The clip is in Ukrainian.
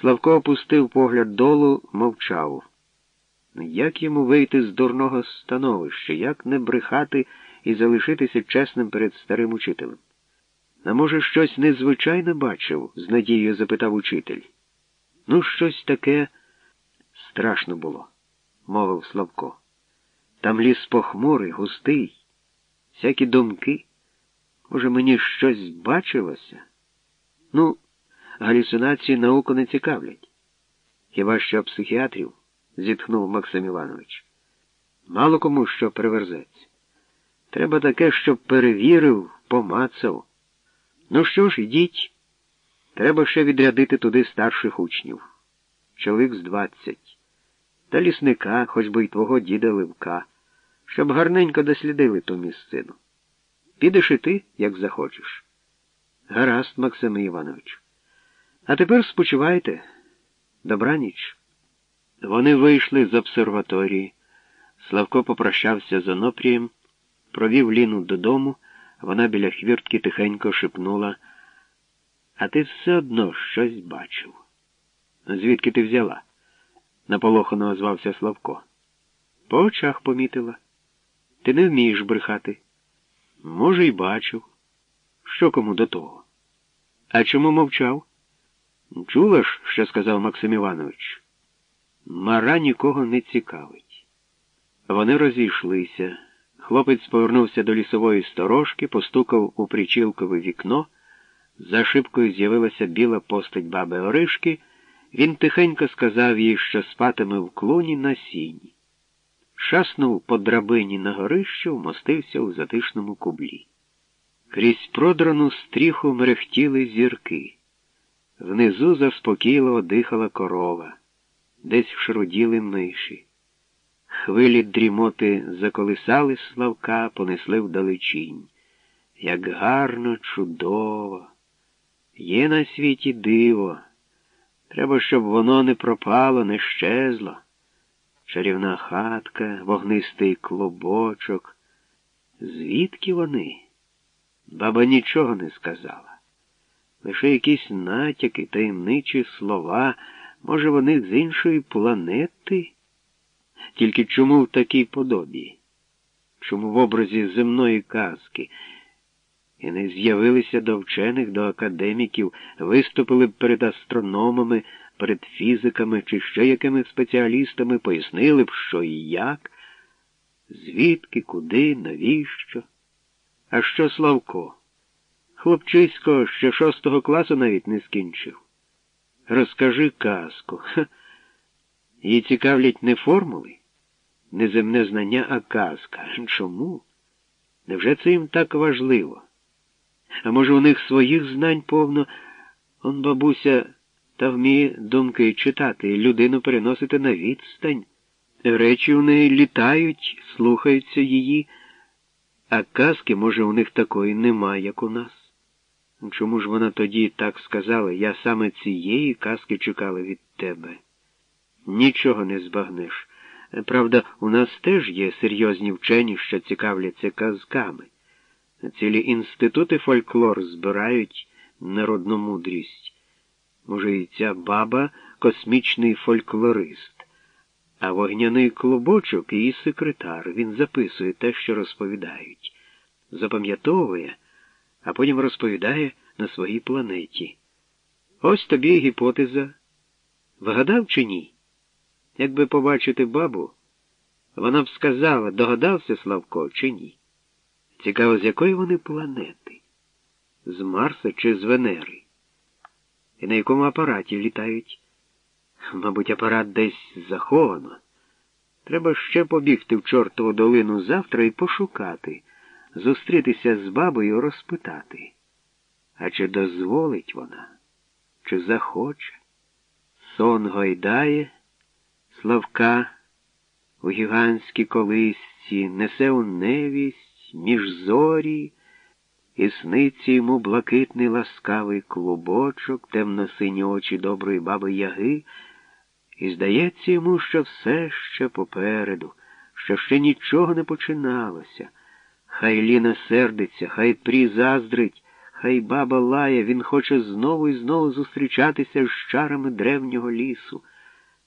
Славко опустив погляд долу, мовчав. Як йому вийти з дурного становища, як не брехати і залишитися чесним перед старим учителем? А може, щось незвичайне бачив? з надією запитав учитель. Ну, щось таке страшно було, мовив Славко. Там ліс похмурий, густий, всякі думки. Може, мені щось бачилося? Ну, галюцинації науку не цікавлять. Хіба що психіатрів? зітхнув Максим Іванович. Мало кому що приверзеться. Треба таке, щоб перевірив, помацав. Ну що ж, йдіть. Треба ще відрядити туди старших учнів. Чоловік з двадцять. Та лісника, хоч би й твого діда Ливка, щоб гарненько дослідили ту місцину. Підеш і ти, як захочеш. Гаразд, Максиме Іванович. А тепер спочивайте. Добраніч. Вони вийшли з обсерваторії. Славко попрощався з Онопрієм, провів Ліну додому, вона біля хвіртки тихенько шепнула. А ти все одно щось бачив. Звідки ти взяла? наполохано озвався Славко. По очах помітила. Ти не вмієш брехати. Може, й бачив. Що кому до того? А чому мовчав? Чула ж, що сказав Максим Іванович? Мара нікого не цікавить. Вони розійшлися. Хлопець повернувся до лісової сторожки, постукав у причілкове вікно. За шибкою з'явилася біла постать баби Оришки. Він тихенько сказав їй, що спатиме в клуні на сіні. Шаснув по драбині на горищу, вмостився у затишному кублі. Крізь продрану стріху мерехтіли зірки. Внизу заспокійливо дихала корова, десь шруділи миші. Хвилі дрімоти заколисали Славка, понесли вдалечінь. Як гарно, чудово. Є на світі диво. Треба, щоб воно не пропало, не щезло. Чарівна хатка, вогнистий клубочок. Звідки вони? Баба нічого не сказала. Лише якісь натяки, таємничі слова, може, вони з іншої планети? Тільки чому в такій подобі? Чому в образі земної казки? І не з'явилися до вчених, до академіків, виступили б перед астрономами, перед фізиками чи ще якими спеціалістами, пояснили б, що і як, звідки, куди, навіщо. А що Славко? Хлопчисько ще шостого класу навіть не скінчив. Розкажи казку. Ха. Її цікавлять не формули, не земне знання, а казка. Чому? Невже це їм так важливо? А може, у них своїх знань повно, он, бабуся, та вміє думки читати, людину переносити на відстань. Речі у неї літають, слухаються її, а казки, може, у них такої нема, як у нас. Чому ж вона тоді так сказала? Я саме цієї казки чекала від тебе. Нічого не збагнеш. Правда, у нас теж є серйозні вчені, що цікавляться казками. Цілі інститути фольклор збирають народну мудрість. Може, і ця баба космічний фольклорист, а вогняний клубочок її секретар. Він записує те, що розповідають, запам'ятовує, а потім розповідає на своїй планеті. Ось тобі гіпотеза. Вгадав чи ні? Якби побачити бабу, вона б сказала, догадався Славко, чи ні. Цікаво, з якої вони планети? З Марса чи з Венери? І на якому апараті літають? Мабуть, апарат десь заховано. Треба ще побігти в чортову долину завтра і пошукати, зустрітися з бабою, розпитати. А чи дозволить вона, чи захоче? Сон гойдає, Славка у гігантській колисці несе у невість між зорі, і сниться йому блакитний ласкавий клубочок, темно-сині очі доброї баби Яги, і здається йому, що все ще попереду, що ще нічого не починалося. Хай Ліна сердиться, хай прі заздрить, хай баба лає, він хоче знову і знову зустрічатися з чарами древнього лісу.